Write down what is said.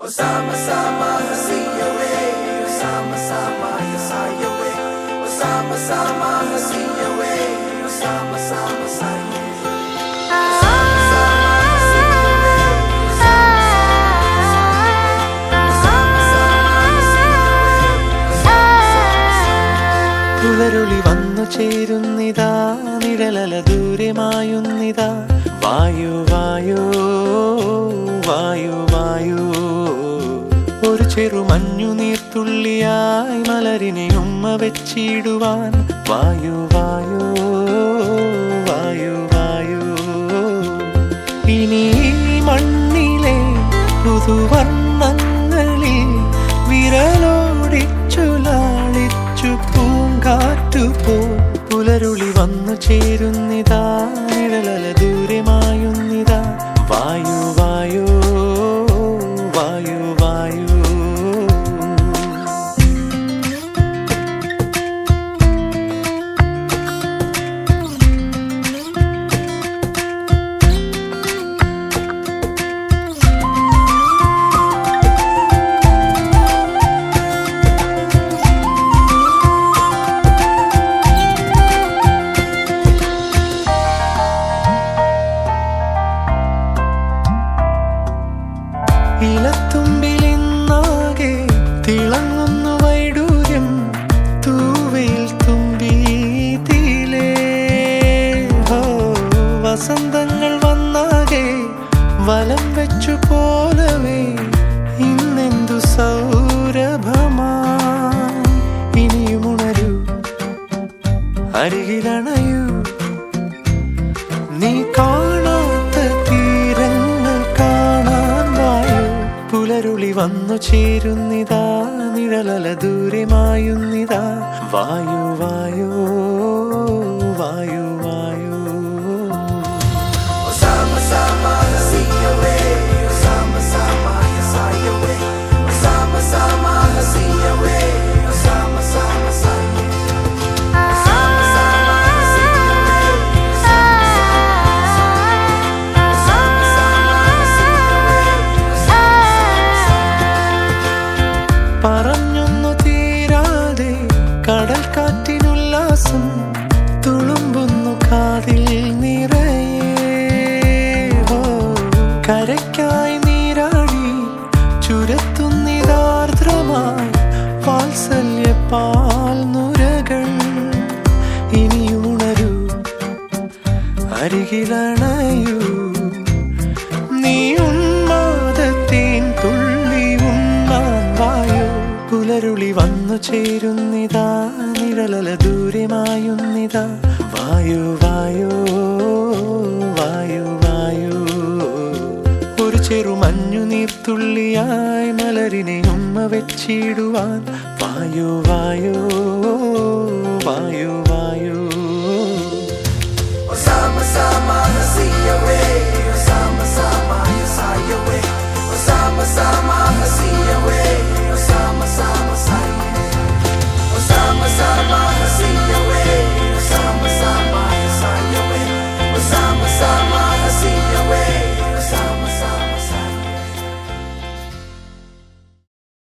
Sama-sama hasiyawe Sama-sama yasayawe Sama-sama hasiyawe Sama-sama sayawe Sama-sama hasiyawe Sama-sama hasiyawe പുലരുളി വന്നു ചേരുന്നിതാ നിഴലല ദൂരമായുന്നിതാ വായു വായു ഒരു ചെറു മഞ്ഞു നീർത്തുള്ളിയായി മലരിനെ ഉമ്മ വെച്ചിടുവാൻ. വായു വായു വായു വായു. ഇനി മണ്ണിലെ പുതുവർണങ്ങളിൽ വിരലോടിച്ചു വെച്ചു പോലവേ ഇന്നെന്തു സൗരഭമാ ഇനിയും ഉണരൂ അരികിലണയൂ. നീ കാണാത്ത തീരങ്ങൾ കാണാൻ വായു. പുലരുളി വന്നു ചേരുന്നിതാ നിഴലല ദൂരമായുന്നിതാ. വായു വായോ. കരയ്ക്കായി നീരാടി ചുരത്തുന്നിതാർദ്രമായി വാത്സല്യ പാൽ നുരകൾ. ഇനിയും ഉണരൂ അരികിലണയൂ. നീ ഉന്മാദത്തേൻ തുള്ളി ഉണ്ണാൻ പുലരുളി വന്നു ചേരുന്നിതാ നിഴലല ദൂരമായുന്നിതാ. വായോ വായു. ചെറുമഞ്ഞു നീർത്തുള്ളിയായി മലരിനെ ഉമ്മ വെച്ചിടുവാൻ വായോ വായോ വായോ വായോ Sama-sama